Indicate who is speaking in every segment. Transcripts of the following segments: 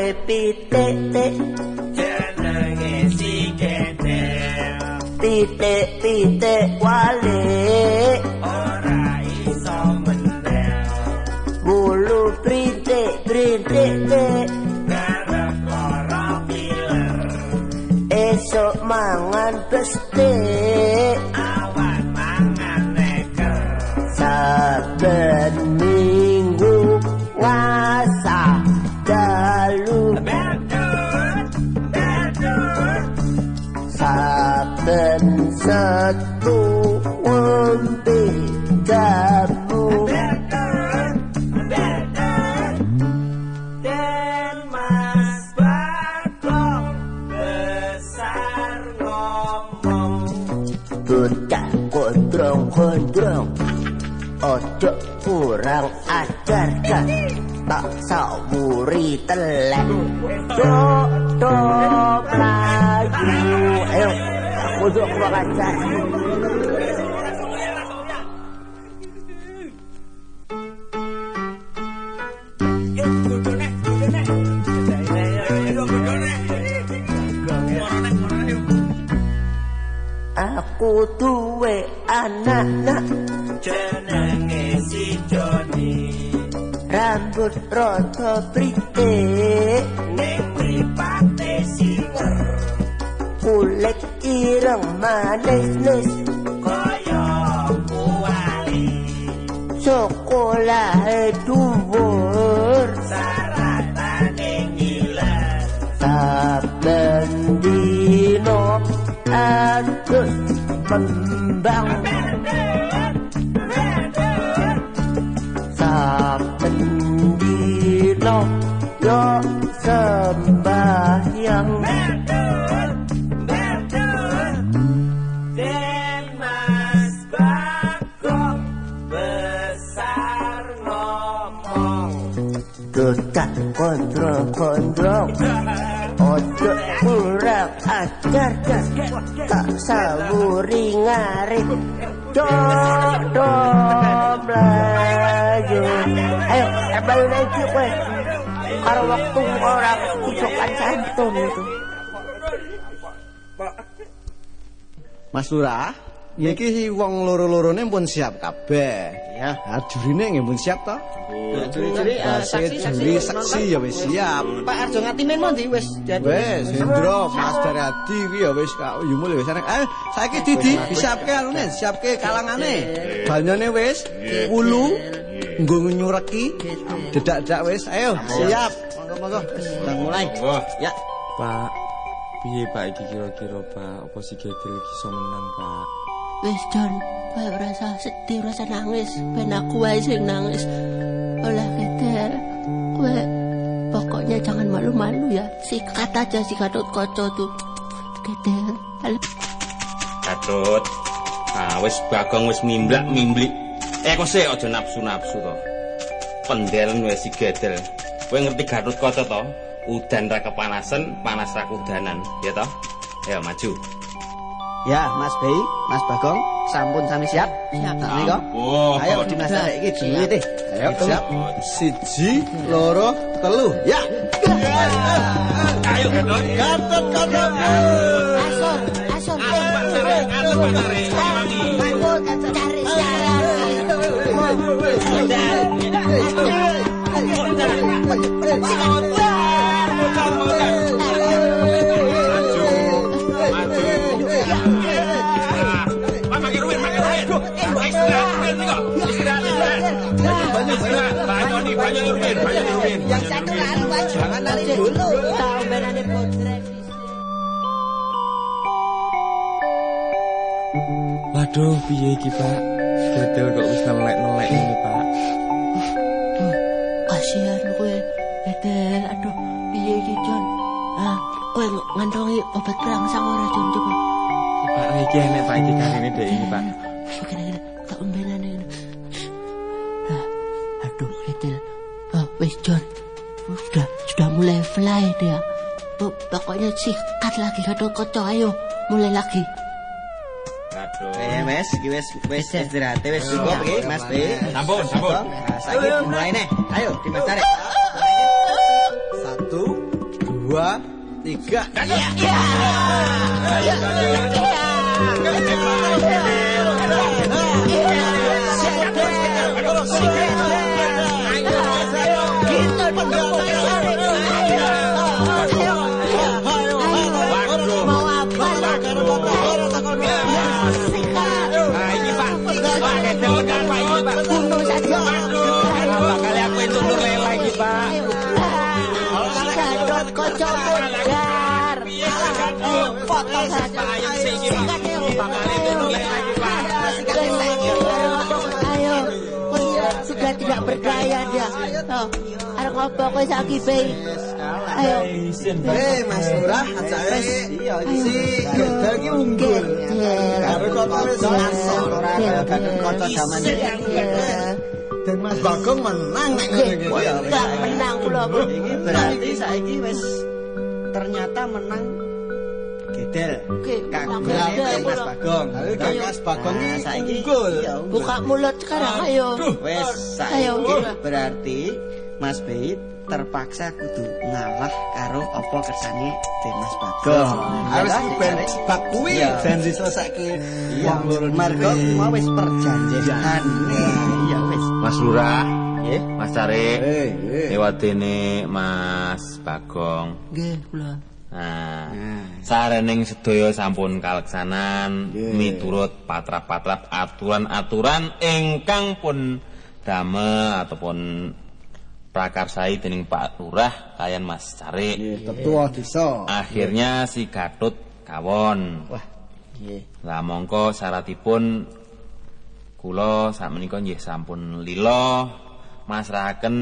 Speaker 1: duwe pitik
Speaker 2: jenenge si
Speaker 1: pitik-pitik wale
Speaker 2: ora iso mendel
Speaker 1: bulu printik-printik
Speaker 2: karep lara piler
Speaker 1: esok mangan bestik ojo kurang ajar kan tak sawuri telek do do melayu ayo ojo kurang ajar. Aku duwe anak-anak
Speaker 2: Jenenge si Joni
Speaker 1: rambut rada pritik.
Speaker 2: Ning mripate singer
Speaker 1: kulit ireng manis-manis
Speaker 2: Kaya kuali.
Speaker 1: Sekolah dhuwur.
Speaker 2: Saratane ngiler.
Speaker 1: Saben dino adus kembang Dekat kontrol-kontrol Ojo kurang ajar kan Tak sawuri ngarit Dodo Melayu Ayo, kembali lagi kowe. Karo waktu orang kucokan santun itu.
Speaker 3: Mas Lurah, iki wong loro-lorone pun siap kabeh. Ya, jurine nggih pun siap to?
Speaker 4: Juri-juri eh, saksi
Speaker 3: juri
Speaker 4: saksi
Speaker 3: ya wis siap.
Speaker 4: Pak Arjo ngatimen mondi wis jadi.
Speaker 3: Wes, Hendro, Mas Daryadi iki ya wis kak yo mulai wis arek. Ayo, saiki Didi disiapke anune, siapke kalangane. Banyane wis, wulu nggo nyureki. Dedak-dedak wis, ayo siap. Monggo-monggo.
Speaker 4: Udah mulai. Ya.
Speaker 5: Pak, piye Pak iki kira-kira Pak? Apa si Gedel iki iso menang Pak?
Speaker 6: Wis John, kowe ora usah sedih, ora usah nangis. Ben aku wae sing nangis. Olah kete, kowe pokoknya jangan malu-malu ya. Sikat aja si Gatot Kaca tuh. Kete, alah.
Speaker 7: Gatut. Ah wis Bagong wis mimblak mimblik. Eh kok sih aja nafsu-nafsu to. Pendel wis si gedel. Kowe ngerti Gatut Kaca to? Udan ra kepanasan, panas ra kudanan, ya to? Ayo maju.
Speaker 4: Ya, Mas Bey, Mas Bagong, sampun sami siap?
Speaker 6: Siap.
Speaker 4: Niko.
Speaker 7: Oh,
Speaker 4: Ayo di Mas Tarik iki deh.
Speaker 3: Ayo siap. Siji, loro, telu. Ya.
Speaker 7: Ayo Gatut.
Speaker 3: Gatot Kaca.
Speaker 6: Asor, asor.
Speaker 7: Gatut Batare.
Speaker 6: Takut, cari
Speaker 7: Makin Banyak ruwin, banyak ruwin.
Speaker 6: Yang satu lalu maju. Jangan lari dulu. Tahu benane potret.
Speaker 5: Waduh, piye iki Pak? Gedel kok wis nelek-nelek ini Pak.
Speaker 6: Kasihan kowe. Edel, aduh, piye iki, Jon? Ah, kowe ngantongi obat perangsang ora, Jon, coba.
Speaker 5: Pak iki enek Pak iki karine dek ini Pak.
Speaker 6: Aduh, Edel. Ah, wis, Jon. Sudah, sudah mulai fly dia. Pok- Pokoknya sikat lagi, kado kocok, ayo. Mulai lagi.
Speaker 7: Aduh.
Speaker 4: Eh, wes, iki wes wes istirahat wes cukup iki, Mas Bey.
Speaker 7: Sampun, sampun.
Speaker 4: Nah, saiki mulai nih. Ayo di Mas Tarik.
Speaker 3: Satu, dua, tiga.
Speaker 6: Mau sudah tidak berdaya dia. Oh? Ayo.
Speaker 3: Eh. Iya, Mas Bagong menang nek ngono iki. Iya, wis.
Speaker 6: Enggak menang kula, Bu.
Speaker 4: Iki berarti saiki wis ternyata menang Gedel.
Speaker 6: Gedel,
Speaker 4: Mas. Bagong.
Speaker 3: Kang Mas Bagong iki
Speaker 4: saiki
Speaker 3: unggul.
Speaker 6: Buka mulut sekarang, ayo.
Speaker 4: Wes
Speaker 6: Ayo,
Speaker 4: saiki berarti Mas Beit terpaksa kudu ngalah karo apa kersane Den Mas Bagong.
Speaker 3: Harus ben bak kuwi
Speaker 4: Iya.
Speaker 3: ben diselesaike
Speaker 4: Iya,
Speaker 3: wong loro
Speaker 4: Margo mau wis perjanjian. Iya wis.
Speaker 7: Mas Lurah,
Speaker 4: Nggih.
Speaker 7: Mas Cari, lewat dene Mas Bagong.
Speaker 6: Nggih, kula.
Speaker 7: Nah, sarening sedaya sampun kaleksanan
Speaker 3: Nggih.
Speaker 7: miturut patrap-patrap aturan-aturan ingkang pun dame ataupun prakarsai dening Pak Lurah kalian Mas Cari.
Speaker 3: Nggih, ketua desa.
Speaker 7: Akhirnya si Gatut kawon.
Speaker 4: Wah. Nggih.
Speaker 7: Lah mongko syaratipun kula sakmenika nggih sampun lila masrahaken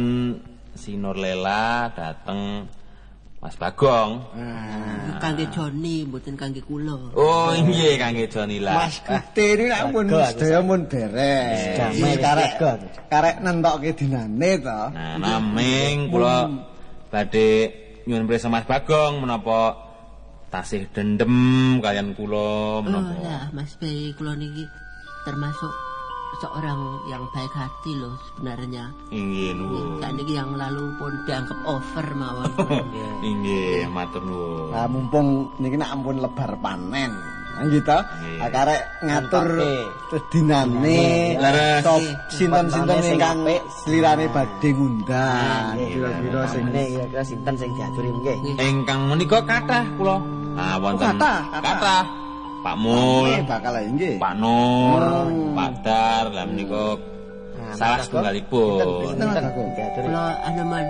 Speaker 7: si Nurlela dateng Mas Bagong.
Speaker 6: Kangge Joni, mboten kangge kula.
Speaker 7: Oh nggih kangge Jonila.
Speaker 3: Mas Gute ini ampun sedaya mun beres.
Speaker 4: Damai
Speaker 3: Iki karek karek nentokke dinane to.
Speaker 7: Nah, naming kula badhe nyuwun prisa Mas Bagong menapa tasih dendem kalian kula
Speaker 6: Oh,
Speaker 7: menapa.
Speaker 6: lah, Mas Bey, kula niki termasuk seorang yang baik hati loh sebenarnya.
Speaker 7: Inggih nuwun.
Speaker 6: Kan niki yang lalu pun dianggap over mawon.
Speaker 7: Inggih matur nuwun.
Speaker 3: Nah, mumpung niki nak ampun lebar panen. Gitu.
Speaker 7: Nggih.
Speaker 3: Karek ngatur dinane. Top sinten-sinten ingkang slirane badhe ngundang. Kira-kira sing
Speaker 4: Ini kira-kira sinten sing diaturi nggih.
Speaker 7: Ingkang menika kathah kula. Ah wonten
Speaker 3: Oh, kathah, kathah.
Speaker 7: Pak Mul,
Speaker 3: Eh, bakal lah nggih.
Speaker 7: Pak Nur,
Speaker 3: Oh.
Speaker 7: Pak Dar, lah menika salah setunggalipun.
Speaker 3: Sinten Bagong?
Speaker 4: Diaturi.
Speaker 6: Kula anu man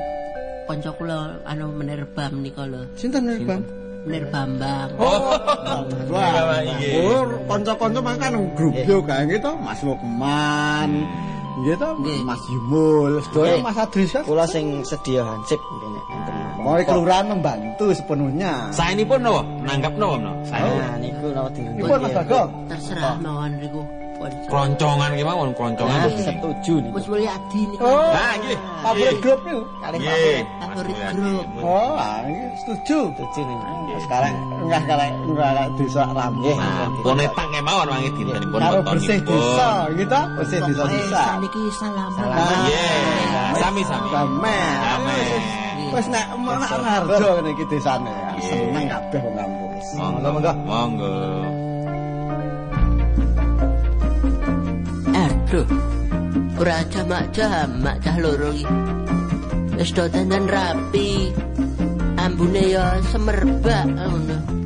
Speaker 6: kanca kula anu menerbam nika lho.
Speaker 3: Sinten nih, Bang?
Speaker 6: Menerbambang.
Speaker 7: Oh,
Speaker 3: Wah,
Speaker 7: inggih.
Speaker 3: oh, kanca-kanca makan grup yo kae gitu, Mas Lukman. Nggih to,
Speaker 6: Nggih.
Speaker 3: Mas Yumul, sedaya
Speaker 4: Nggih.
Speaker 3: Mas Adris kan.
Speaker 4: Kula sing sedia hansip ngene.
Speaker 3: Mau kelurahan membantu sepenuhnya.
Speaker 7: Saya ini pun napa? Nanggap napa no? Saya
Speaker 4: Nah, niku napa dinten.
Speaker 3: Ibu Mas Bagong.
Speaker 6: Terserah mawon niku. Pun.
Speaker 7: keroncongan ki mawon keroncongan.
Speaker 4: Nah, setuju niku.
Speaker 6: Wis Mulyadi niku.
Speaker 3: Oh,
Speaker 7: Nah, nggih.
Speaker 3: favorit grup niku.
Speaker 4: Kalih
Speaker 7: Nggih.
Speaker 6: Favorit
Speaker 7: Mas
Speaker 6: grup.
Speaker 7: Mulyadi.
Speaker 3: Oh, ah, ini setuju.
Speaker 4: setuju niku.
Speaker 3: Sekarang enggak karek enggak desa Rambe.
Speaker 7: Nah, konetak kemawon wangi dintenipun
Speaker 3: Karo bersih
Speaker 7: wontenipun.
Speaker 3: desa gitu, bersih desa
Speaker 6: Pokoknya
Speaker 3: desa.
Speaker 6: saniki salaman.
Speaker 3: Nah,
Speaker 7: Nggih, sami-sami.
Speaker 3: Damai.
Speaker 7: Damai.
Speaker 3: Wis nek menak ngarjo ngene iki desane. Seneng kabeh wong kampung.
Speaker 7: Monggo, monggo. Monggo.
Speaker 6: Aduh. Ora jamak-jamak cah loro iki. Wis do dandan rapi. Ambune ya semerbak ngono.